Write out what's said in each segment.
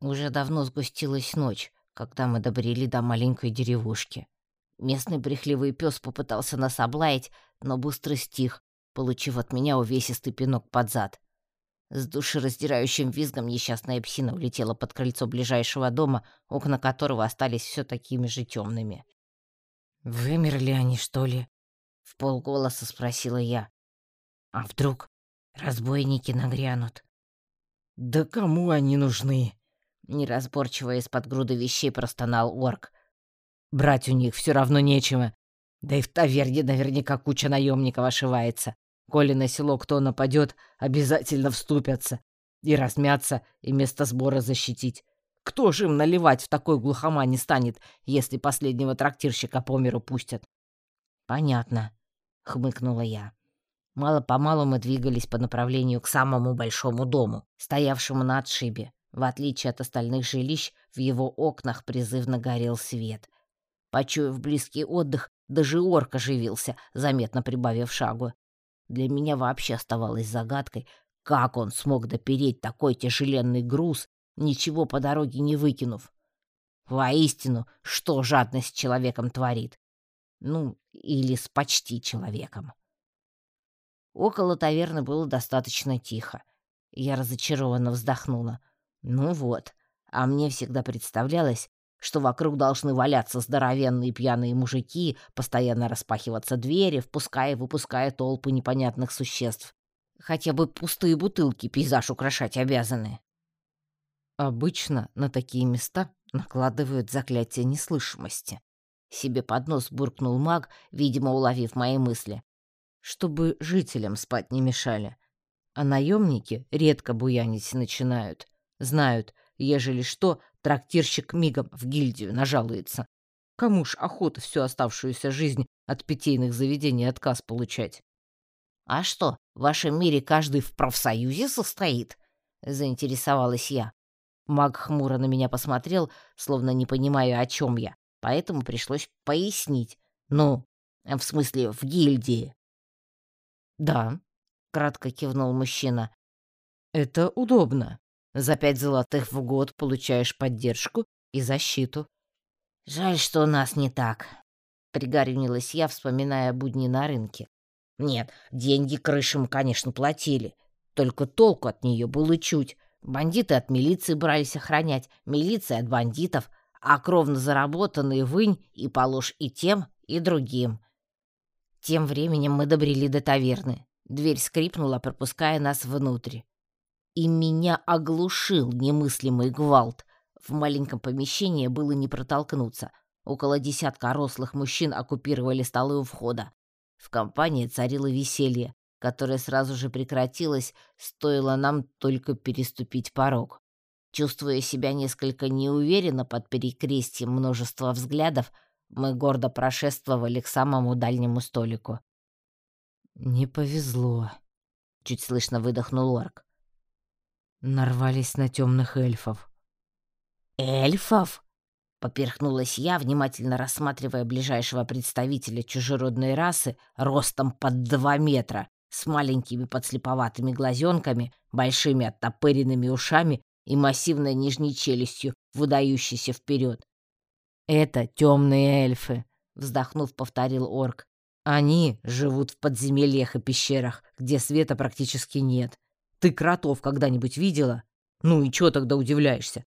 Уже давно сгустилась ночь, когда мы добрели до маленькой деревушки. Местный брехливый пес попытался нас облаять, но быстро стих, получив от меня увесистый пинок под зад. С душераздирающим визгом несчастная псина улетела под крыльцо ближайшего дома, окна которого остались все такими же темными. «Вымерли они, что ли?» — в полголоса спросила я. «А вдруг разбойники нагрянут?» «Да кому они нужны?» Неразборчиво из-под груды вещей простонал орк. «Брать у них все равно нечего. Да и в таверне наверняка куча наемников ошивается. Коли на село кто нападет, обязательно вступятся. И размяться, и место сбора защитить. Кто же им наливать в такой глухома не станет, если последнего трактирщика по миру пустят? Понятно, хмыкнула я. Мало-помалу мы двигались по направлению к самому большому дому, стоявшему на отшибе. В отличие от остальных жилищ, в его окнах призывно горел свет. Почуяв близкий отдых, даже орк оживился, заметно прибавив шагу. Для меня вообще оставалось загадкой, как он смог допереть такой тяжеленный груз, ничего по дороге не выкинув. Воистину, что жадность человеком творит? Ну, или с почти человеком. Около таверны было достаточно тихо. Я разочарованно вздохнула. Ну вот, а мне всегда представлялось, что вокруг должны валяться здоровенные пьяные мужики, постоянно распахиваться двери, впуская и выпуская толпы непонятных существ. Хотя бы пустые бутылки пейзаж украшать обязаны. Обычно на такие места накладывают заклятие неслышимости. Себе под нос буркнул маг, видимо, уловив мои мысли. Чтобы жителям спать не мешали. А наемники редко буянить начинают. Знают, ежели что, Трактирщик мигом в гильдию нажалуется. Кому ж охота всю оставшуюся жизнь от питейных заведений отказ получать? «А что, в вашем мире каждый в профсоюзе состоит?» — заинтересовалась я. Маг хмуро на меня посмотрел, словно не понимая, о чем я, поэтому пришлось пояснить. «Ну, в смысле, в гильдии». «Да», — кратко кивнул мужчина. «Это удобно. За пять золотых в год получаешь поддержку и защиту. Жаль, что у нас не так. Пригорюнилась я, вспоминая будни на рынке. Нет, деньги крышам, конечно, платили. Только толку от нее было чуть. Бандиты от милиции брались охранять, милиция от бандитов, а кровно заработанные вынь и положь и тем, и другим. Тем временем мы добрели до таверны. Дверь скрипнула, пропуская нас внутрь и меня оглушил немыслимый гвалт. В маленьком помещении было не протолкнуться. Около десятка рослых мужчин оккупировали столы у входа. В компании царило веселье, которое сразу же прекратилось, стоило нам только переступить порог. Чувствуя себя несколько неуверенно под перекрестием множества взглядов, мы гордо прошествовали к самому дальнему столику. «Не повезло», — чуть слышно выдохнул Орк. Нарвались на темных эльфов. Эльфов? Поперхнулась я, внимательно рассматривая ближайшего представителя чужеродной расы ростом под два метра, с маленькими подслеповатыми глазенками, большими оттопыренными ушами и массивной нижней челюстью, выдающейся вперед. «Это темные эльфы», — вздохнув, повторил орк. «Они живут в подземельях и пещерах, где света практически нет. Ты кротов когда-нибудь видела? Ну и чё тогда удивляешься?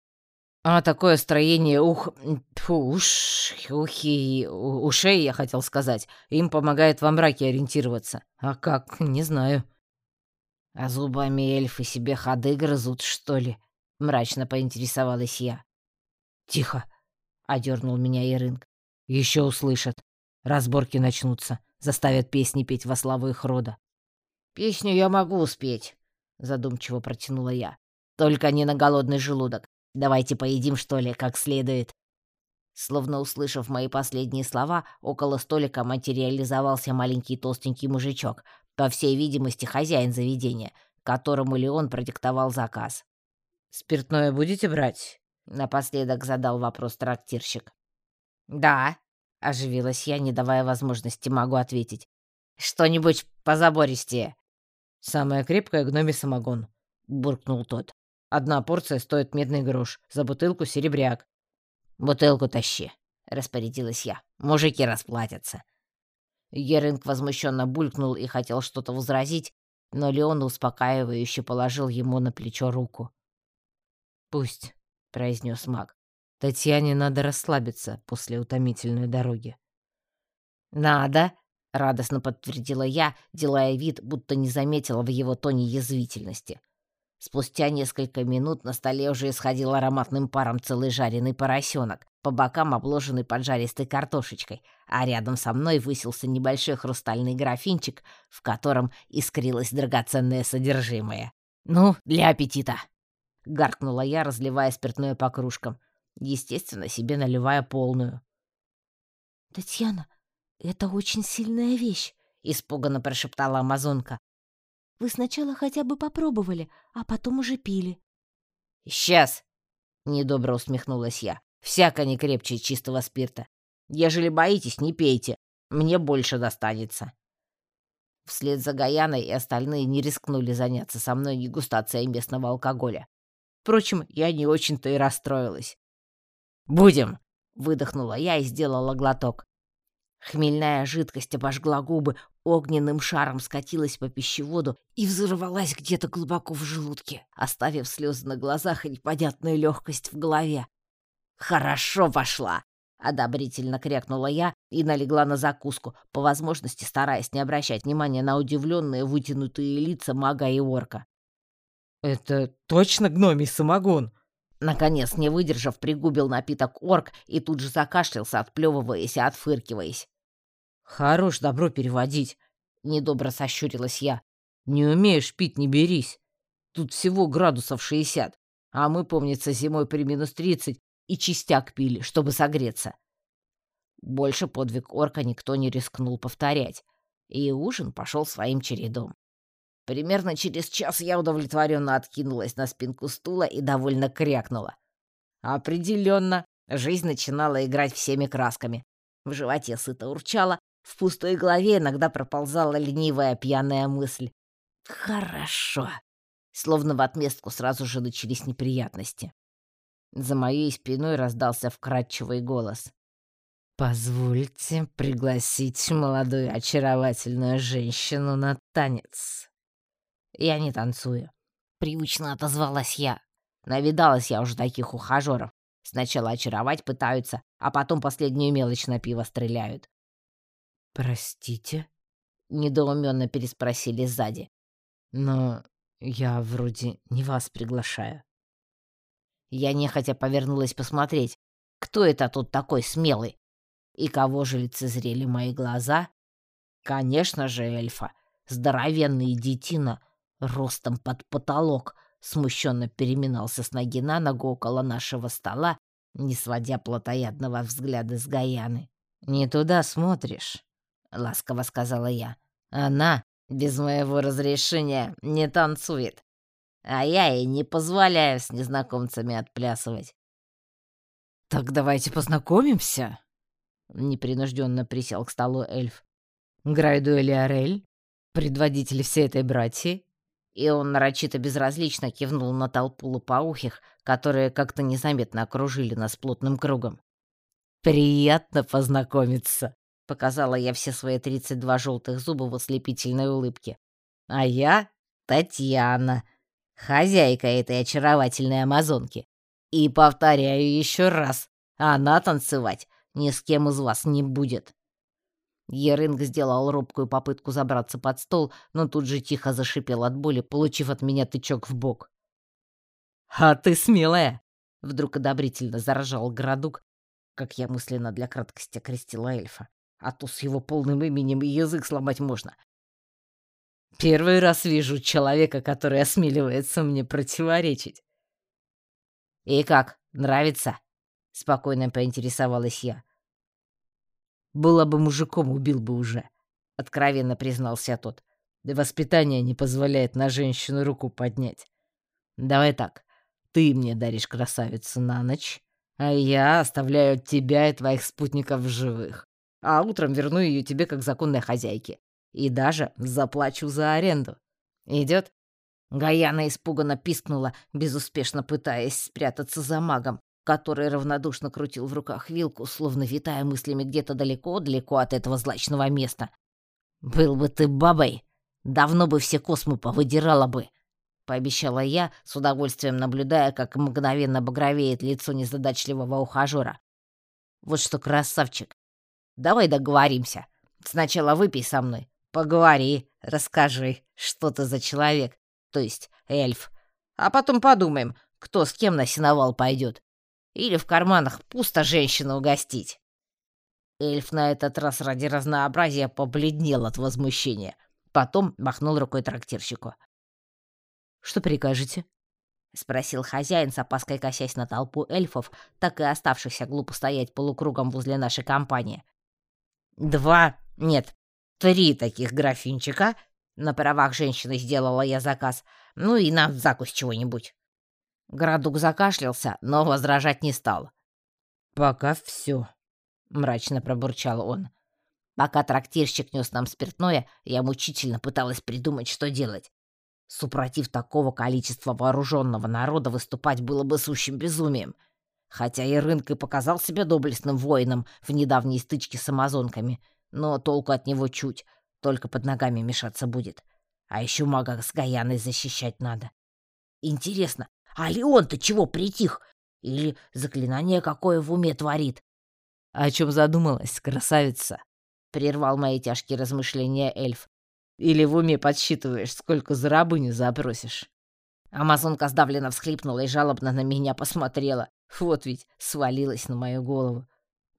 А такое строение ух... Фу, уш... ухи... ушей, я хотел сказать, им помогает во мраке ориентироваться. А как? Не знаю. А зубами эльфы себе ходы грызут, что ли? Мрачно поинтересовалась я. Тихо, одернул меня Ирынг. Еще услышат. Разборки начнутся, заставят песни петь во славу их рода. Песню я могу спеть, задумчиво протянула я. Только не на голодный желудок. Давайте поедим, что ли, как следует. Словно услышав мои последние слова, около столика материализовался маленький толстенький мужичок, по всей видимости, хозяин заведения, которому Леон продиктовал заказ. «Спиртное будете брать?» — напоследок задал вопрос трактирщик. «Да», — оживилась я, не давая возможности могу ответить. «Что-нибудь позабористее». «Самое крепкое гноми самогон», — буркнул тот. Одна порция стоит медный грош, за бутылку серебряк. «Бутылку тащи», — распорядилась я. «Мужики расплатятся». Геринг возмущенно булькнул и хотел что-то возразить, но Леон успокаивающе положил ему на плечо руку. «Пусть», — произнес маг. «Татьяне надо расслабиться после утомительной дороги». «Надо», — радостно подтвердила я, делая вид, будто не заметила в его тоне язвительности. Спустя несколько минут на столе уже исходил ароматным паром целый жареный поросенок, по бокам обложенный поджаристой картошечкой, а рядом со мной высился небольшой хрустальный графинчик, в котором искрилось драгоценное содержимое. «Ну, для аппетита!» — гаркнула я, разливая спиртное по кружкам. Естественно, себе наливая полную. «Татьяна, это очень сильная вещь», — испуганно прошептала амазонка. Вы сначала хотя бы попробовали, а потом уже пили. Сейчас, недобро усмехнулась я. Всяко не крепче чистого спирта. Ежели боитесь, не пейте. Мне больше достанется. Вслед за Гаяной и остальные не рискнули заняться со мной дегустацией местного алкоголя. Впрочем, я не очень-то и расстроилась. «Будем!» — выдохнула я и сделала глоток. Хмельная жидкость обожгла губы, огненным шаром скатилась по пищеводу и взорвалась где-то глубоко в желудке, оставив слезы на глазах и непонятную легкость в голове. «Хорошо пошла!» — одобрительно крякнула я и налегла на закуску, по возможности стараясь не обращать внимания на удивленные вытянутые лица мага и орка. «Это точно гномий самогон?» Наконец, не выдержав, пригубил напиток орк и тут же закашлялся, отплевываясь и отфыркиваясь. «Хорош добро переводить», — недобро сощурилась я. «Не умеешь пить, не берись. Тут всего градусов шестьдесят, а мы, помнится, зимой при минус тридцать и чистяк пили, чтобы согреться». Больше подвиг орка никто не рискнул повторять, и ужин пошел своим чередом. Примерно через час я удовлетворенно откинулась на спинку стула и довольно крякнула. Определенно, жизнь начинала играть всеми красками. В животе сыто урчало, в пустой голове иногда проползала ленивая пьяная мысль. «Хорошо». Словно в отместку сразу же начались неприятности. За моей спиной раздался вкрадчивый голос. «Позвольте пригласить молодую очаровательную женщину на танец». «Я не танцую», — привычно отозвалась я. Навидалась я уже таких ухажеров. Сначала очаровать пытаются, а потом последнюю мелочь на пиво стреляют. «Простите?» — недоуменно переспросили сзади. «Но я вроде не вас приглашаю». Я нехотя повернулась посмотреть, кто это тут такой смелый. И кого же лицезрели мои глаза? Конечно же, эльфа. Здоровенный детина, ростом под потолок, смущенно переминался с ноги на ногу около нашего стола, не сводя плотоядного взгляда с Гаяны. «Не туда смотришь», — ласково сказала я. «Она без моего разрешения не танцует, а я ей не позволяю с незнакомцами отплясывать». «Так давайте познакомимся», — непринужденно присел к столу эльф. «Грайду Элиарель, предводитель всей этой братьи». И он нарочито безразлично кивнул на толпу лопоухих, которые как-то незаметно окружили нас плотным кругом. «Приятно познакомиться», Показала я все свои 32 желтых зуба в ослепительной улыбке. А я Татьяна, хозяйка этой очаровательной амазонки. И повторяю еще раз, она танцевать ни с кем из вас не будет. Ерынг сделал робкую попытку забраться под стол, но тут же тихо зашипел от боли, получив от меня тычок в бок. «А ты смелая!» — вдруг одобрительно заражал Градук, как я мысленно для краткости окрестила эльфа а то с его полным именем и язык сломать можно. Первый раз вижу человека, который осмеливается мне противоречить. «И как, нравится?» — спокойно поинтересовалась я. «Была бы мужиком, убил бы уже», — откровенно признался тот. «Да воспитание не позволяет на женщину руку поднять. Давай так, ты мне даришь красавицу на ночь, а я оставляю тебя и твоих спутников в живых а утром верну ее тебе как законной хозяйке. И даже заплачу за аренду. Идет? Гаяна испуганно пискнула, безуспешно пытаясь спрятаться за магом, который равнодушно крутил в руках вилку, словно витая мыслями где-то далеко-далеко от этого злачного места. «Был бы ты бабой, давно бы все космы повыдирала бы», — пообещала я, с удовольствием наблюдая, как мгновенно багровеет лицо незадачливого ухажера. «Вот что, красавчик, давай договоримся. Сначала выпей со мной, поговори, расскажи, что ты за человек, то есть эльф, а потом подумаем, кто с кем на сеновал пойдет. Или в карманах пусто женщину угостить. Эльф на этот раз ради разнообразия побледнел от возмущения. Потом махнул рукой трактирщику. «Что прикажете?» — спросил хозяин, с опаской косясь на толпу эльфов, так и оставшихся глупо стоять полукругом возле нашей компании. «Два, нет, три таких графинчика. На правах женщины сделала я заказ. Ну и на закусь чего-нибудь». Градук закашлялся, но возражать не стал. «Пока все», — мрачно пробурчал он. Пока трактирщик нес нам спиртное, я мучительно пыталась придумать, что делать. Супротив такого количества вооруженного народа выступать было бы сущим безумием. Хотя и рынок и показал себя доблестным воином в недавней стычке с амазонками, но толку от него чуть, только под ногами мешаться будет. А еще мага с Гаяной защищать надо. Интересно, а Леон-то чего притих? Или заклинание какое в уме творит? — О чем задумалась, красавица? — прервал мои тяжкие размышления эльф. «Или в уме подсчитываешь, сколько за рабыню запросишь?» Амазонка сдавленно всхлипнула и жалобно на меня посмотрела. Вот ведь свалилась на мою голову.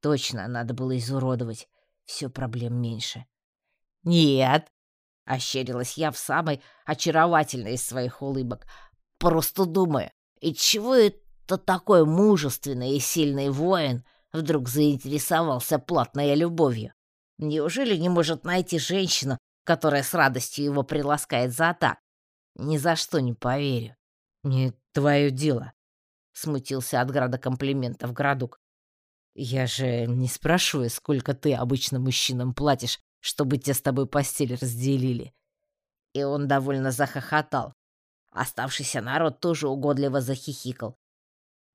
Точно, надо было изуродовать. Все проблем меньше. «Нет!» — ощерилась я в самой очаровательной из своих улыбок. Просто думаю, и чего это такой мужественный и сильный воин вдруг заинтересовался платной любовью? Неужели не может найти женщину, которая с радостью его приласкает за так? Ни за что не поверю. Не твое дело, смутился от града комплиментов Градук. Я же не спрашиваю, сколько ты обычно мужчинам платишь, чтобы те с тобой постель разделили. И он довольно захохотал. Оставшийся народ тоже угодливо захихикал.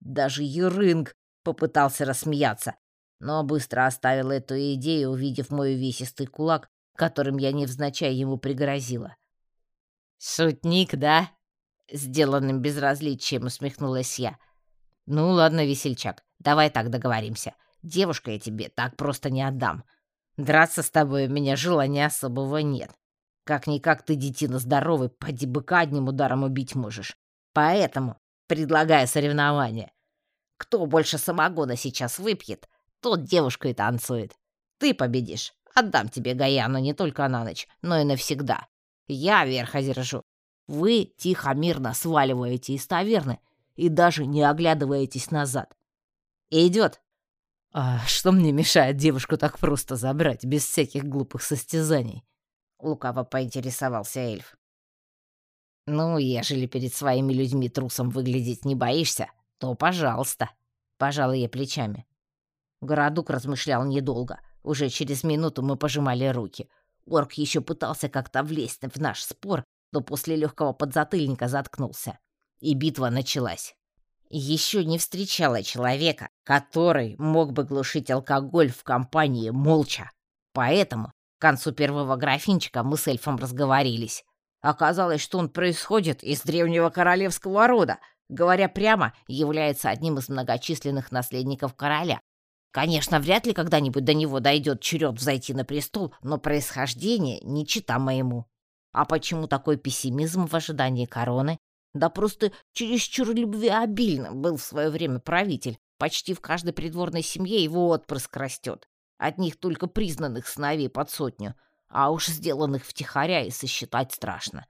Даже Юрынг попытался рассмеяться, но быстро оставил эту идею, увидев мой увесистый кулак, которым я невзначай ему пригрозила. «Шутник, да?» — сделанным безразличием усмехнулась я. «Ну ладно, весельчак, давай так договоримся. Девушка я тебе так просто не отдам. Драться с тобой у меня желания особого нет. Как-никак ты, детина здоровый, поди быка одним ударом убить можешь. Поэтому предлагаю соревнование. Кто больше самогона сейчас выпьет, тот девушку и танцует. Ты победишь. Отдам тебе Гаяну не только на ночь, но и навсегда. Я верх одержу. Вы тихо-мирно сваливаете из таверны и даже не оглядываетесь назад. Идет. А что мне мешает девушку так просто забрать, без всяких глупых состязаний? — лукаво поинтересовался эльф. «Ну, ежели перед своими людьми трусом выглядеть не боишься, то пожалуйста», — пожал я плечами. Городук размышлял недолго. Уже через минуту мы пожимали руки. Орк еще пытался как-то влезть в наш спор, но после легкого подзатыльника заткнулся. И битва началась. Еще не встречала человека, который мог бы глушить алкоголь в компании молча. Поэтому к концу первого графинчика мы с эльфом разговорились. Оказалось, что он происходит из древнего королевского рода, говоря прямо, является одним из многочисленных наследников короля. Конечно, вряд ли когда-нибудь до него дойдет черед взойти на престол, но происхождение не чита моему. А почему такой пессимизм в ожидании короны? Да просто чересчур любвеобильным был в свое время правитель. Почти в каждой придворной семье его отпрыск растет. От них только признанных сыновей под сотню, а уж сделанных втихаря и сосчитать страшно.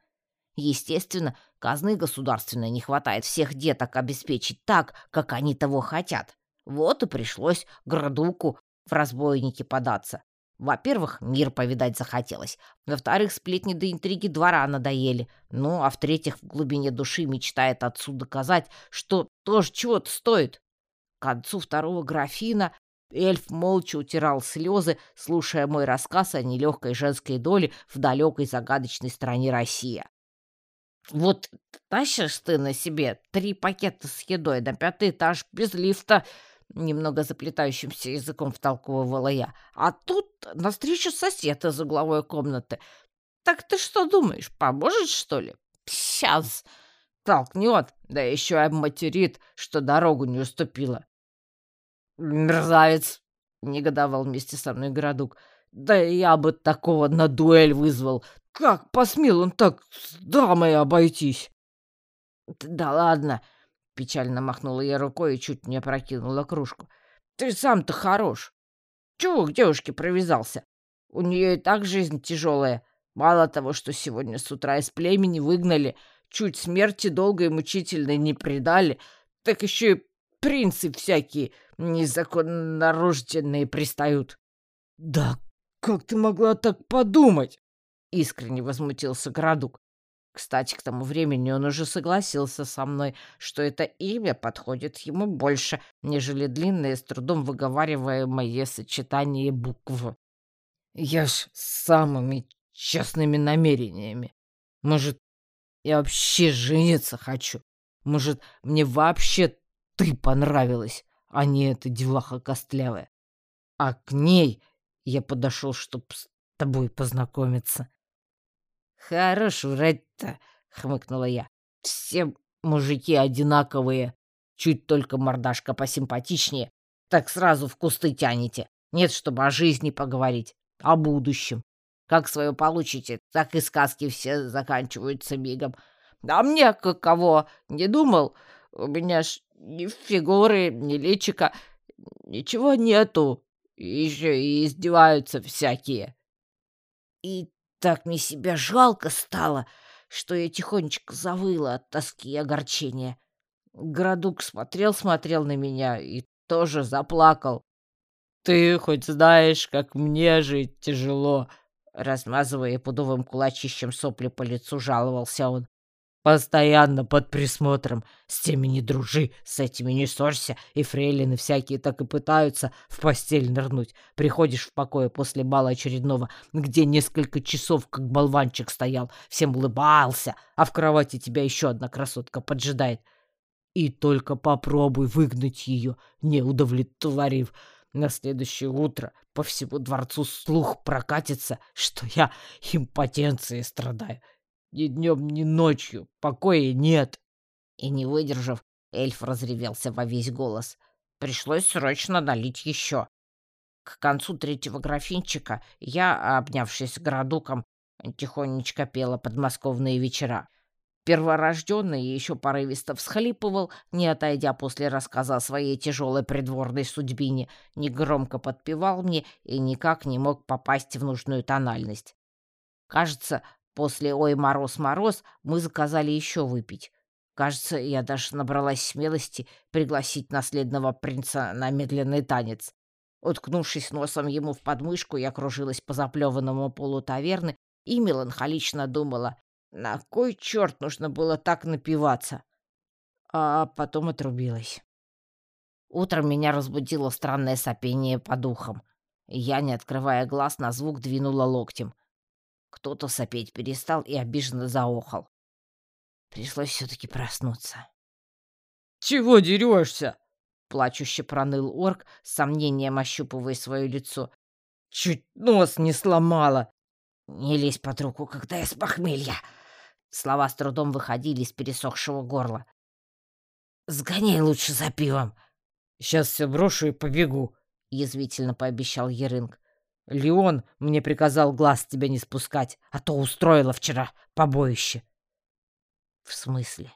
Естественно, казны государственной не хватает всех деток обеспечить так, как они того хотят. Вот и пришлось Градуку в разбойники податься. Во-первых, мир повидать захотелось. Во-вторых, сплетни до интриги двора надоели. Ну, а в-третьих, в глубине души мечтает отцу доказать, что тоже чего-то стоит. К концу второго графина Эльф молча утирал слезы, слушая мой рассказ о нелегкой женской доле в далекой загадочной стране Россия. Вот тащишь ты на себе три пакета с едой на пятый этаж без лифта, немного заплетающимся языком втолковывала я. А тут навстречу сосед из угловой комнаты. Так ты что думаешь, поможет, что ли? Сейчас толкнет, да еще и обматерит, что дорогу не уступила. Мерзавец, негодовал вместе со мной городок. Да я бы такого на дуэль вызвал. Как посмел он так с дамой обойтись? Да ладно, печально махнула я рукой и чуть не опрокинула кружку. Ты сам-то хорош. Чего к девушке привязался? У нее и так жизнь тяжелая. Мало того, что сегодня с утра из племени выгнали, чуть смерти долго и мучительной не предали, так еще и принцы всякие незаконно рожденные пристают. — Да как ты могла так подумать? — искренне возмутился Градук. Кстати, к тому времени он уже согласился со мной, что это имя подходит ему больше, нежели длинное, с трудом выговариваемое сочетание букв. Я ж с самыми честными намерениями. Может, я вообще жениться хочу? Может, мне вообще ты понравилась, а не эта деваха костлявая? А к ней я подошел, чтоб с тобой познакомиться. Хорош врать-то, хмыкнула я. Все мужики одинаковые. Чуть только мордашка посимпатичнее, так сразу в кусты тянете. Нет, чтобы о жизни поговорить, о будущем. Как свое получите, так и сказки все заканчиваются мигом. А мне каково, не думал? У меня ж ни фигуры, ни личика, ничего нету. Еще и издеваются всякие. И так мне себя жалко стало, что я тихонечко завыла от тоски и огорчения. Городук смотрел-смотрел на меня и тоже заплакал. «Ты хоть знаешь, как мне жить тяжело!» Размазывая пудовым кулачищем сопли по лицу, жаловался он. Постоянно под присмотром. С теми не дружи, с этими не ссорься. И фрейлины всякие так и пытаются в постель нырнуть. Приходишь в покое после бала очередного, где несколько часов как болванчик стоял, всем улыбался, а в кровати тебя еще одна красотка поджидает. И только попробуй выгнать ее, не удовлетворив. На следующее утро по всему дворцу слух прокатится, что я импотенцией страдаю. Ни днем, ни ночью. Покоя нет. И не выдержав, эльф разревелся во весь голос. Пришлось срочно налить еще. К концу третьего графинчика я, обнявшись городуком, тихонечко пела подмосковные вечера. Перворожденный еще порывисто всхлипывал, не отойдя после рассказа о своей тяжелой придворной судьбине, негромко подпевал мне и никак не мог попасть в нужную тональность. Кажется, После «Ой, мороз, мороз» мы заказали еще выпить. Кажется, я даже набралась смелости пригласить наследного принца на медленный танец. Уткнувшись носом ему в подмышку, я кружилась по заплеванному полу таверны и меланхолично думала, на кой черт нужно было так напиваться? А потом отрубилась. Утром меня разбудило странное сопение по духам. Я, не открывая глаз, на звук двинула локтем — кто-то сопеть перестал и обиженно заохал. Пришлось все-таки проснуться. «Чего дерешься?» — плачуще проныл орк, с сомнением ощупывая свое лицо. «Чуть нос не сломала!» «Не лезь под руку, когда я с похмелья!» Слова с трудом выходили из пересохшего горла. «Сгоняй лучше за пивом!» «Сейчас все брошу и побегу», — язвительно пообещал Ерынг. Леон мне приказал глаз тебя не спускать, а то устроила вчера побоище. В смысле?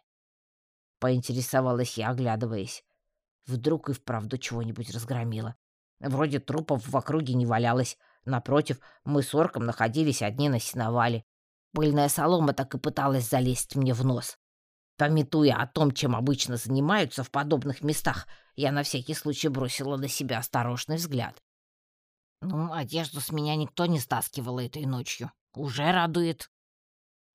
Поинтересовалась я, оглядываясь. Вдруг и вправду чего-нибудь разгромила. Вроде трупов в округе не валялось. Напротив, мы с орком находились одни на сеновале. Пыльная солома так и пыталась залезть мне в нос. Пометуя о том, чем обычно занимаются в подобных местах, я на всякий случай бросила на себя осторожный взгляд. Ну, одежду с меня никто не стаскивал этой ночью. Уже радует.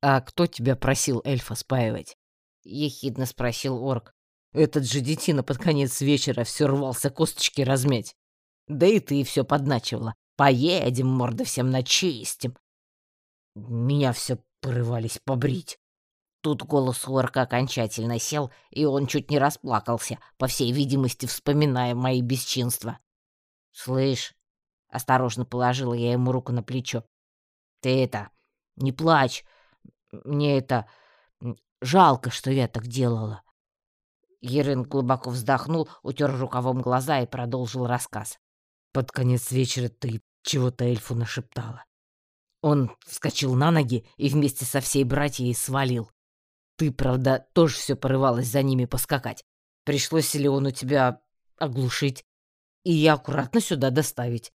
А кто тебя просил эльфа спаивать? Ехидно спросил орк. Этот же детина под конец вечера все рвался косточки размять. Да и ты все подначивала. Поедем, морда всем начистим. Меня все порывались побрить. Тут голос Уорка окончательно сел, и он чуть не расплакался, по всей видимости, вспоминая мои бесчинства. «Слышь», — осторожно положила я ему руку на плечо, — «ты это, не плачь, мне это жалко, что я так делала». Ерын глубоко вздохнул, утер рукавом глаза и продолжил рассказ. «Под конец вечера ты чего-то эльфу нашептала. Он вскочил на ноги и вместе со всей братьей свалил. Ты, правда, тоже все порывалась за ними поскакать. Пришлось ли он у тебя оглушить и я аккуратно сюда доставить.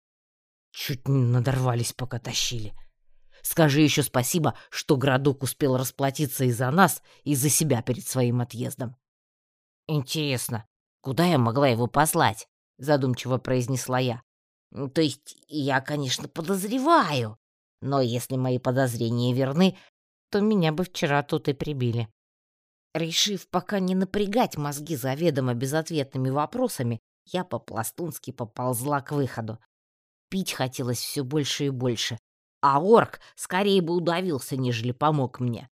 Чуть не надорвались, пока тащили. Скажи еще спасибо, что городок успел расплатиться и за нас, и за себя перед своим отъездом. Интересно, куда я могла его послать? Задумчиво произнесла я. То есть я, конечно, подозреваю, но если мои подозрения верны, то меня бы вчера тут и прибили. Решив пока не напрягать мозги заведомо безответными вопросами, я по-пластунски поползла к выходу. Пить хотелось все больше и больше, а орк скорее бы удавился, нежели помог мне.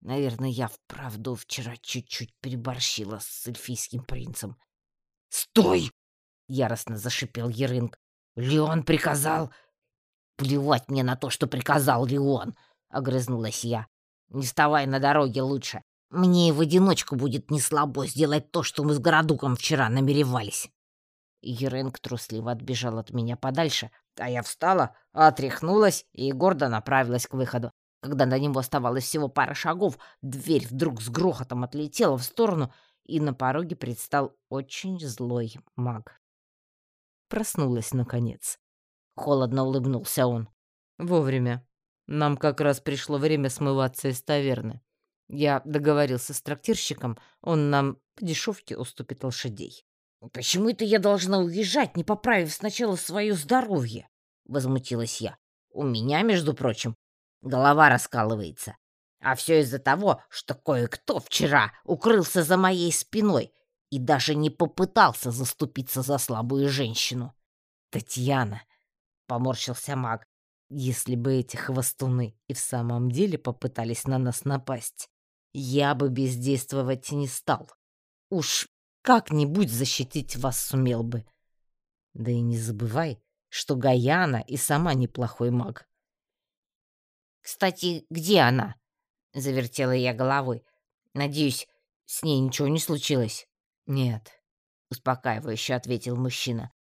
Наверное, я вправду вчера чуть-чуть переборщила с эльфийским принцем. «Стой!» — яростно зашипел Ерынг. «Леон приказал...» «Плевать мне на то, что приказал Леон!» — огрызнулась я. «Не вставай на дороге лучше. Мне и в одиночку будет не слабо сделать то, что мы с Городуком вчера намеревались». Еренг трусливо отбежал от меня подальше, а я встала, отряхнулась и гордо направилась к выходу. Когда до него оставалось всего пара шагов, дверь вдруг с грохотом отлетела в сторону, и на пороге предстал очень злой маг. Проснулась, наконец. Холодно улыбнулся он. Вовремя. Нам как раз пришло время смываться из таверны. Я договорился с трактирщиком, он нам по дешевке уступит лошадей. «Почему это я должна уезжать, не поправив сначала свое здоровье?» — возмутилась я. «У меня, между прочим, голова раскалывается. А все из-за того, что кое-кто вчера укрылся за моей спиной и даже не попытался заступиться за слабую женщину». «Татьяна!» — поморщился маг. «Если бы эти хвостуны и в самом деле попытались на нас напасть, я бы бездействовать не стал. Уж как-нибудь защитить вас сумел бы. Да и не забывай, что Гаяна и сама неплохой маг. «Кстати, где она?» — завертела я головой. «Надеюсь, с ней ничего не случилось?» «Нет», — успокаивающе ответил мужчина.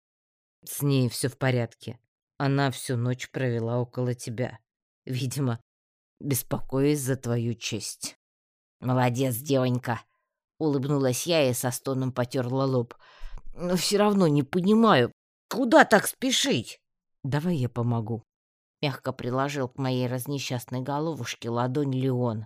«С ней все в порядке. Она всю ночь провела около тебя. Видимо, беспокоясь за твою честь». «Молодец, девонька!» Улыбнулась я и со стоном потерла лоб. «Но все равно не понимаю, куда так спешить?» «Давай я помогу», — мягко приложил к моей разнесчастной головушке ладонь Леон.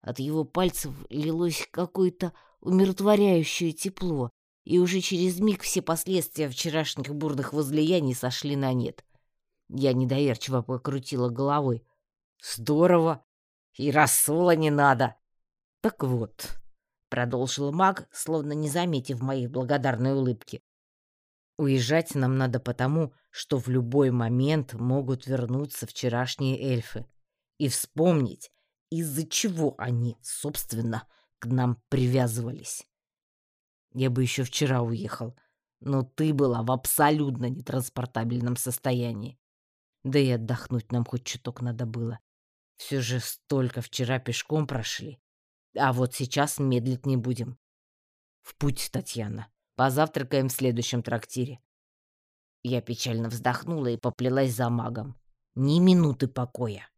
От его пальцев лилось какое-то умиротворяющее тепло, и уже через миг все последствия вчерашних бурных возлияний сошли на нет. Я недоверчиво покрутила головой. «Здорово! И рассола не надо!» «Так вот, продолжил маг, словно не заметив моей благодарной улыбки. Уезжать нам надо потому, что в любой момент могут вернуться вчерашние эльфы и вспомнить, из-за чего они, собственно, к нам привязывались. Я бы еще вчера уехал, но ты была в абсолютно нетранспортабельном состоянии. Да и отдохнуть нам хоть чуток надо было. Все же столько вчера пешком прошли. А вот сейчас медлить не будем. В путь, Татьяна. Позавтракаем в следующем трактире. Я печально вздохнула и поплелась за магом. Ни минуты покоя.